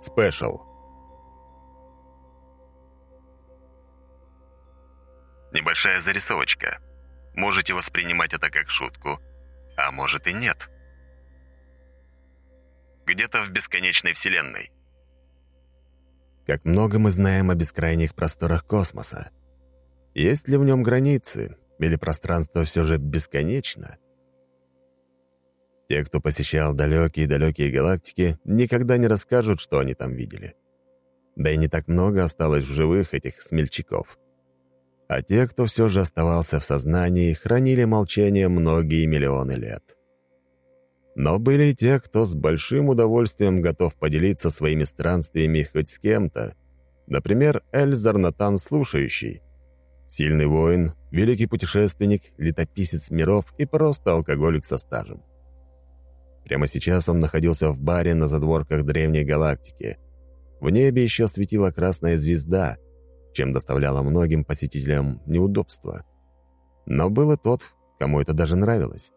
Спешл. Небольшая зарисовочка. Можете воспринимать это как шутку, а может и нет. Где-то в бесконечной вселенной. Как много мы знаем о бескрайних просторах космоса. Есть ли в нем границы, или пространство все же бесконечно? Те, кто посещал далекие-далекие галактики, никогда не расскажут, что они там видели. Да и не так много осталось в живых этих смельчаков. А те, кто все же оставался в сознании, хранили молчание многие миллионы лет. Но были и те, кто с большим удовольствием готов поделиться своими странствиями хоть с кем-то. Например, Эльзар Натан Слушающий. Сильный воин, великий путешественник, летописец миров и просто алкоголик со стажем. Прямо сейчас он находился в баре на задворках древней галактики. В небе еще светила красная звезда, чем доставляло многим посетителям неудобства. Но был и тот, кому это даже нравилось.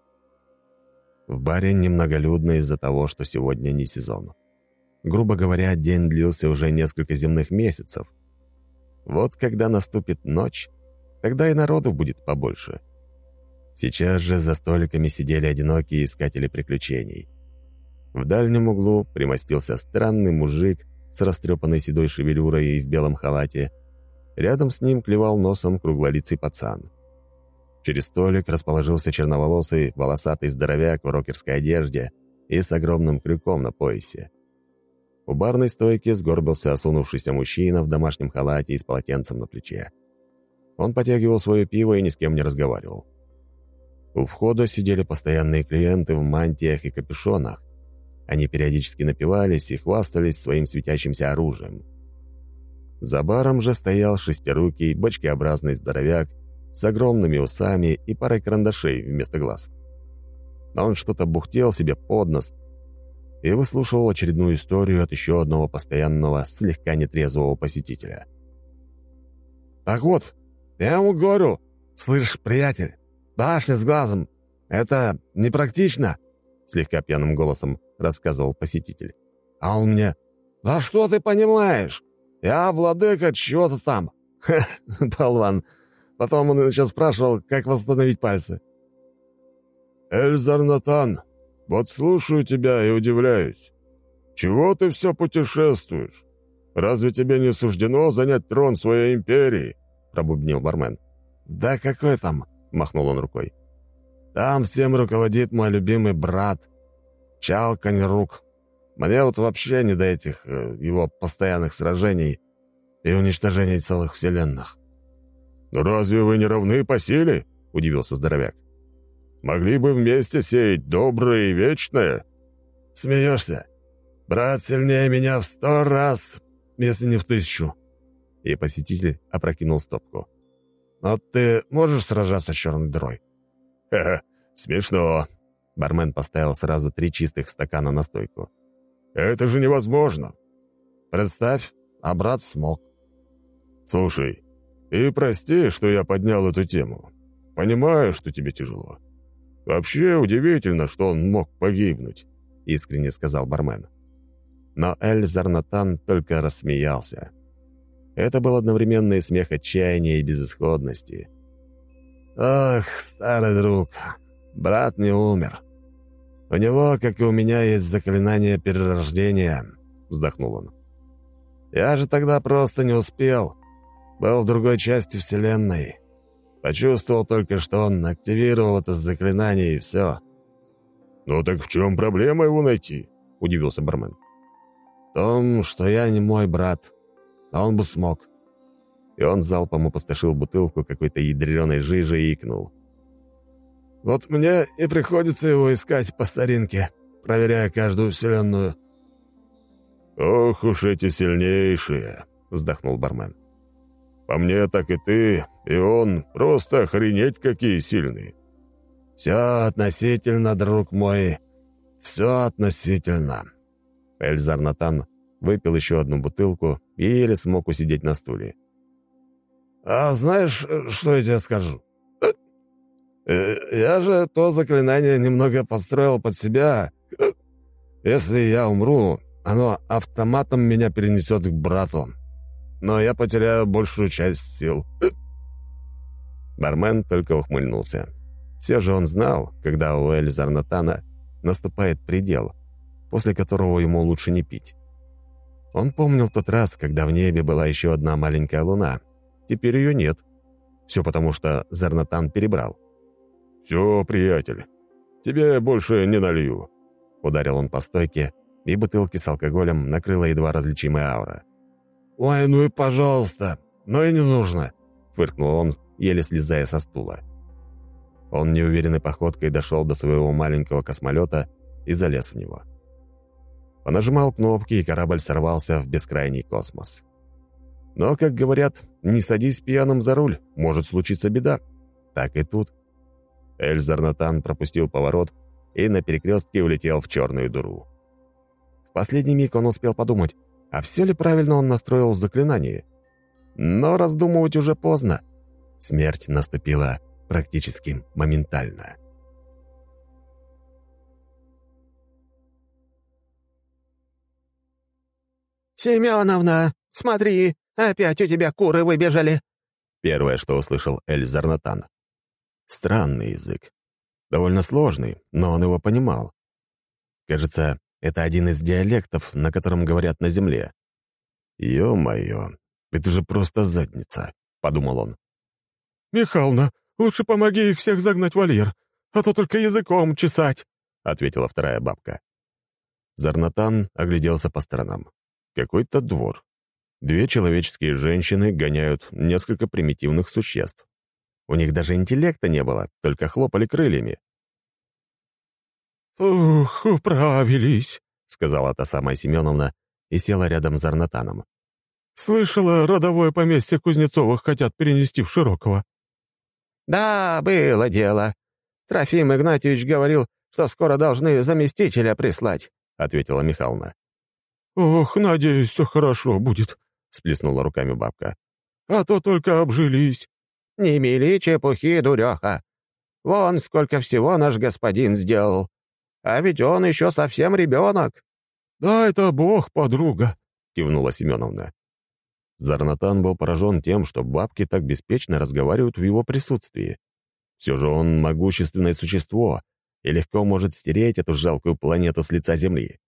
В баре немноголюдно из-за того, что сегодня не сезон. Грубо говоря, день длился уже несколько земных месяцев. Вот когда наступит ночь, тогда и народу будет побольше — Сейчас же за столиками сидели одинокие искатели приключений. В дальнем углу примостился странный мужик с растрепанной седой шевелюрой и в белом халате. Рядом с ним клевал носом круглолицый пацан. Через столик расположился черноволосый, волосатый здоровяк в рокерской одежде и с огромным крюком на поясе. У барной стойки сгорбился осунувшийся мужчина в домашнем халате и с полотенцем на плече. Он потягивал свое пиво и ни с кем не разговаривал. У входа сидели постоянные клиенты в мантиях и капюшонах. Они периодически напивались и хвастались своим светящимся оружием. За баром же стоял шестирукий, бочкообразный здоровяк с огромными усами и парой карандашей вместо глаз. Он что-то бухтел себе под нос и выслушивал очередную историю от еще одного постоянного, слегка нетрезвого посетителя. «Так вот, я ему говорю, слышь, приятель, Башня с глазом. Это непрактично», — слегка пьяным голосом рассказывал посетитель. «А он мне, «Да что ты понимаешь? Я владыка чего-то там». Ха, болван. Потом он еще спрашивал, как восстановить пальцы. «Эльзар Натан, вот слушаю тебя и удивляюсь. Чего ты все путешествуешь? Разве тебе не суждено занять трон своей империи?» — пробубнил бармен. «Да какой там? Махнул он рукой. «Там всем руководит мой любимый брат. Чалканьрук. Мне вот вообще не до этих э, его постоянных сражений и уничтожения целых вселенных». «Но разве вы не равны по силе?» — удивился здоровяк. «Могли бы вместе сеять доброе и вечное?» «Смеешься? Брат сильнее меня в сто раз, если не в тысячу». И посетитель опрокинул стопку. «Но ты можешь сражаться с черной дырой?» «Ха-ха, смешно». Бармен поставил сразу три чистых стакана на стойку. «Это же невозможно!» «Представь, а брат смог». «Слушай, и прости, что я поднял эту тему. Понимаю, что тебе тяжело. Вообще удивительно, что он мог погибнуть», — искренне сказал бармен. Но Эль Зарнатан только рассмеялся. Это был одновременно и смех отчаяния и безысходности. «Ох, старый друг, брат не умер. У него, как и у меня, есть заклинание перерождения», — вздохнул он. «Я же тогда просто не успел. Был в другой части Вселенной. Почувствовал только, что он активировал это заклинание, и все». «Ну так в чем проблема его найти?» — удивился бармен. «В том, что я не мой брат а он бы смог». И он залпом опустошил бутылку какой-то ядреной жижи и икнул. «Вот мне и приходится его искать по старинке, проверяя каждую вселенную». «Ох уж эти сильнейшие!» — вздохнул бармен. «По мне так и ты, и он просто охренеть какие сильные». «Все относительно, друг мой, все относительно». Эльзар Натан выпил еще одну бутылку и еле смог усидеть на стуле. «А знаешь, что я тебе скажу? Э, я же то заклинание немного подстроил под себя. Если я умру, оно автоматом меня перенесет к брату. Но я потеряю большую часть сил». Бармен только ухмыльнулся. Все же он знал, когда у Эльзарнатана наступает предел, после которого ему лучше не пить. Он помнил тот раз, когда в небе была еще одна маленькая луна. Теперь ее нет. Все потому, что Зарнатан перебрал. «Все, приятель, тебе больше не налью», — ударил он по стойке, и бутылки с алкоголем накрыла едва различимая аура. «Ой, ну и пожалуйста, но и не нужно», — фыркнул он, еле слезая со стула. Он неуверенной походкой дошел до своего маленького космолета и залез в него. Понажимал кнопки, и корабль сорвался в бескрайний космос. Но, как говорят, не садись пьяным за руль, может случиться беда. Так и тут. Эльзарнатан пропустил поворот и на перекрестке улетел в черную дуру. В последний миг он успел подумать, а все ли правильно он настроил заклинание. Но раздумывать уже поздно. Смерть наступила практически моментально. «Семеновна, смотри, опять у тебя куры выбежали!» Первое, что услышал Эль Зарнатан. Странный язык. Довольно сложный, но он его понимал. Кажется, это один из диалектов, на котором говорят на Земле. «Ё-моё, это же просто задница», — подумал он. «Михална, Лучше помоги их всех загнать в вольер, а то только языком чесать», — ответила вторая бабка. Зарнатан огляделся по сторонам. Какой-то двор. Две человеческие женщины гоняют несколько примитивных существ. У них даже интеллекта не было, только хлопали крыльями. «Ух, управились», — сказала та самая Семеновна и села рядом с Зарнатаном. «Слышала, родовое поместье Кузнецовых хотят перенести в Широкого». «Да, было дело. Трофим Игнатьевич говорил, что скоро должны заместителя прислать», — ответила Михайловна. «Ох, надеюсь, все хорошо будет», — сплеснула руками бабка. «А то только обжились». «Не мели чепухи, дуреха. Вон сколько всего наш господин сделал. А ведь он еще совсем ребенок». «Да это бог, подруга», — кивнула Семеновна. Зарнатан был поражен тем, что бабки так беспечно разговаривают в его присутствии. Все же он могущественное существо и легко может стереть эту жалкую планету с лица Земли.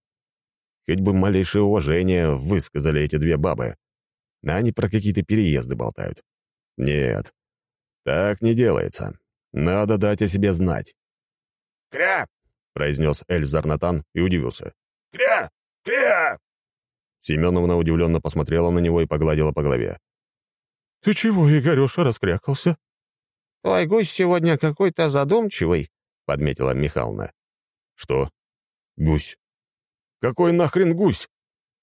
Хоть бы малейшее уважение высказали эти две бабы. А они про какие-то переезды болтают. Нет, так не делается. Надо дать о себе знать. «Кря!» — произнес Эль Зарнатан и удивился. «Кря! Кря!» Семеновна удивленно посмотрела на него и погладила по голове. «Ты чего, Игореша, раскрякался?» «Твой гусь сегодня какой-то задумчивый», — подметила Михайловна. «Что? Гусь? Какой нахрен гусь?»